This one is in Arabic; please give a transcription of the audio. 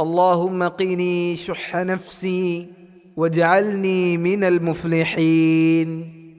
اللهم قني شح نفسي واجعلني من المفلحين.